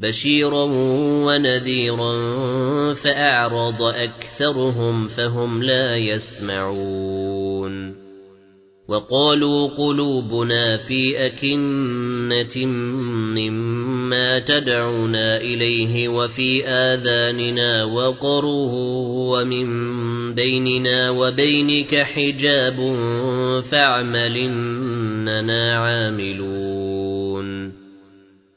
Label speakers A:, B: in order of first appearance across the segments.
A: بشيرا ونذيرا فأعرض أكثرهم فهم لا يسمعون وقالوا قلوبنا في أكنة مما تدعونا إليه وفي آذاننا وقره ومن بيننا وبينك حجاب فاعمل إننا عاملون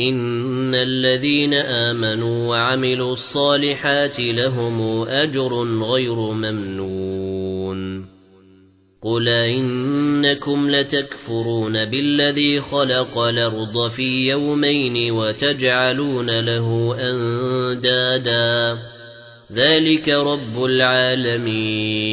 A: إن الذين آمنوا وعملوا الصالحات لهم أجر غير ممنون. قل إنكم لتكفرون بالذي خلق الأرض في يومين وتجعلون له أندادا. ذلك رب العالمين.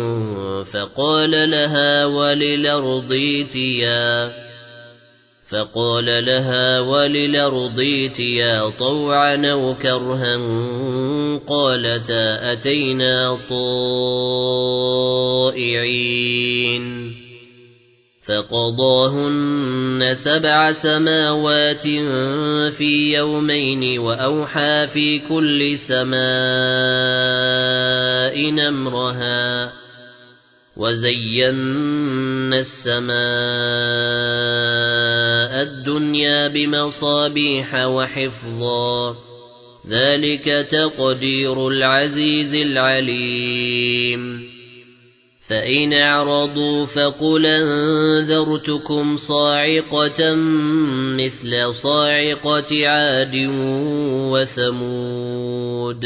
A: فقال لها وللأرض ائتيا فقال لها وللأرض ائتيا طوعا أو كرها قالتا أتينا طائعين فقضاهن سبع سماوات في يومين وأوحى في كل سماء نمرها وزينا السماء الدنيا بمصابيح وحفظا ذلك تقدير العزيز العليم. فإن اعرضوا فقل انذرتكم صاعقة مثل صاعقة عاد وثمود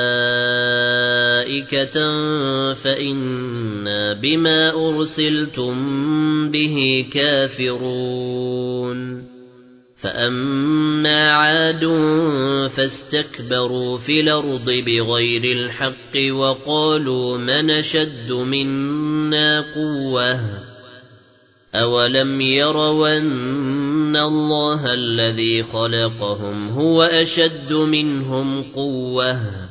A: فإنا بما أرسلتم به كافرون فأما عاد فاستكبروا في الأرض بغير الحق وقالوا من شد منا قوةً أَوَلَمْ يَرَوْا أَنَّ اللَّهَ الَّذِي خَلَقَهُمْ هُوَ أَشَدُّ مِنْهُمْ قُوَّةً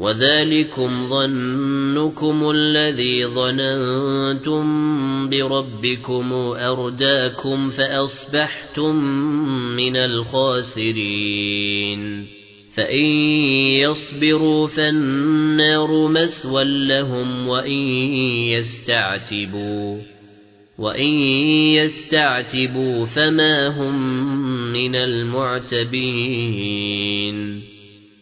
A: وذلكم ظنكم الذي ظننتم بربكم أرداكم فأصبحتم من الخاسرين. فإن يصبروا فالنار مسوى لهم وإن يستعتبوا وإن يستعتبوا فما هم من المعتبين.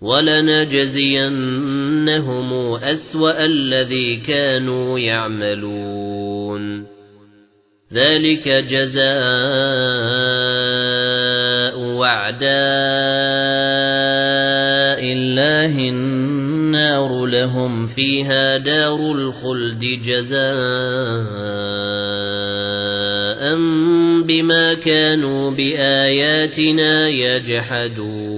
A: ولنجزينهم أسوأ الذي كانوا يعملون. ذلك جزاء وعداء الله النار لهم فيها دار الخلد جزاء بما كانوا بآياتنا يجحدون.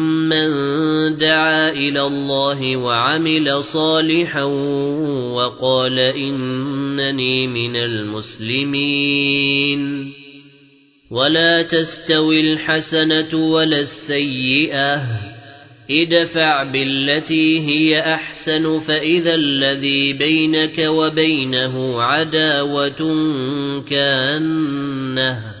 A: دعا إلى الله وعمل صالحا وقال إنني من المسلمين ولا تستوي الحسنة ولا السيئة ادفع بالتي هي أحسن فإذا الذي بينك وبينه عداوة كأنه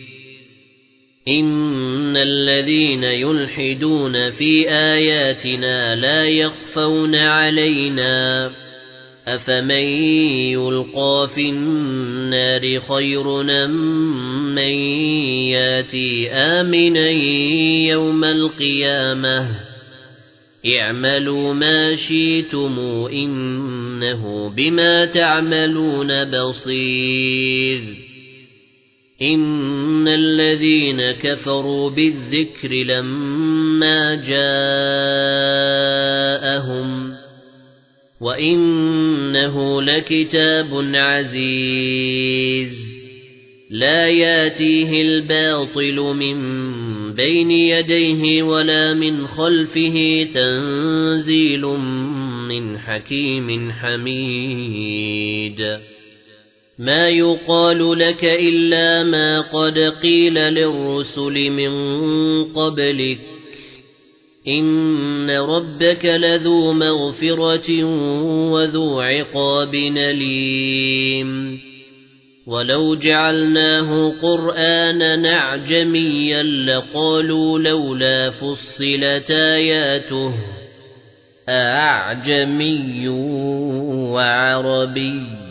A: إن الذين يلحدون في آياتنا لا يخفون علينا أفمن يلقى في النار خير من ياتي آمنا يوم القيامة اعملوا ما شئتم إنه بما تعملون بصير إن الذين كفروا بالذكر لما جاءهم وَإِنَّهُ لَكِتَابٌ عَزِيزٌ لَا يَأْتِيهِ الْبَاطِلُ مِنْ بَيْنِ يَدَيْهِ وَلَا مِنْ خَلْفِهِ تَنزِيلٌ مِنْ حَكِيمٍ حَمِيدٍ مَا يُقَالُ لَكَ إِلَّا مَا قَدْ قِيلَ لِلرُّسُلِ مِنْ قَبْلِكَ. إِنَّ رَبَّكَ لَذُو مَغْفِرَةٍ وَذُو عِقَابٍ أَلِيمٍ. وَلَوْ جَعَلْنَاهُ قُرْآنًا أَعْجَمِيًّا لَّقَالُوا لَوْلَا فُصِّلَتْ آيَاتُهُ. أَعْجَمِيٌّ وَعَرَبِيٌّ.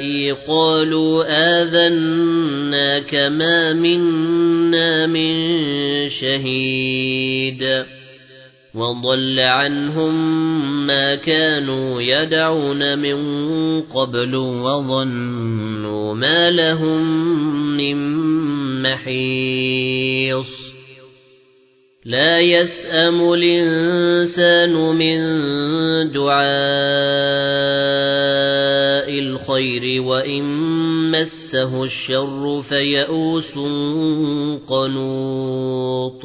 A: شركائي قالوا آذنا كما منا من شهيد وضل عنهم ما كانوا يدعون من قبل وظنوا ما لهم من محيص لا يسأم الإنسان من دعاء الخير وإن مسه الشر فيئوس قنوط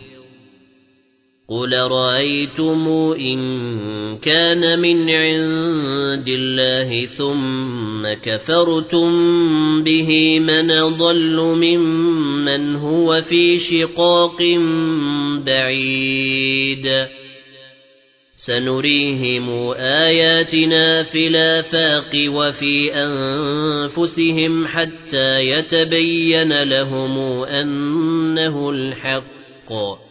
A: قُلْ رَأَيْتُمْ إِن كَانَ مِنْ عِندِ اللَّهِ ثُمَّ كَفَرْتُم بِهِ مَنْ ضَلُّ مِمَّنْ هُوَ فِي شِقَاقٍ بَعِيدٍ سَنُرِيهِمْ آيَاتِنَا فِي الْآفَاقِ وَفِي أَنفُسِهِمْ حَتَّى يَتَبَيَّنَ لَهُمْ أَنَّهُ الْحَقُّ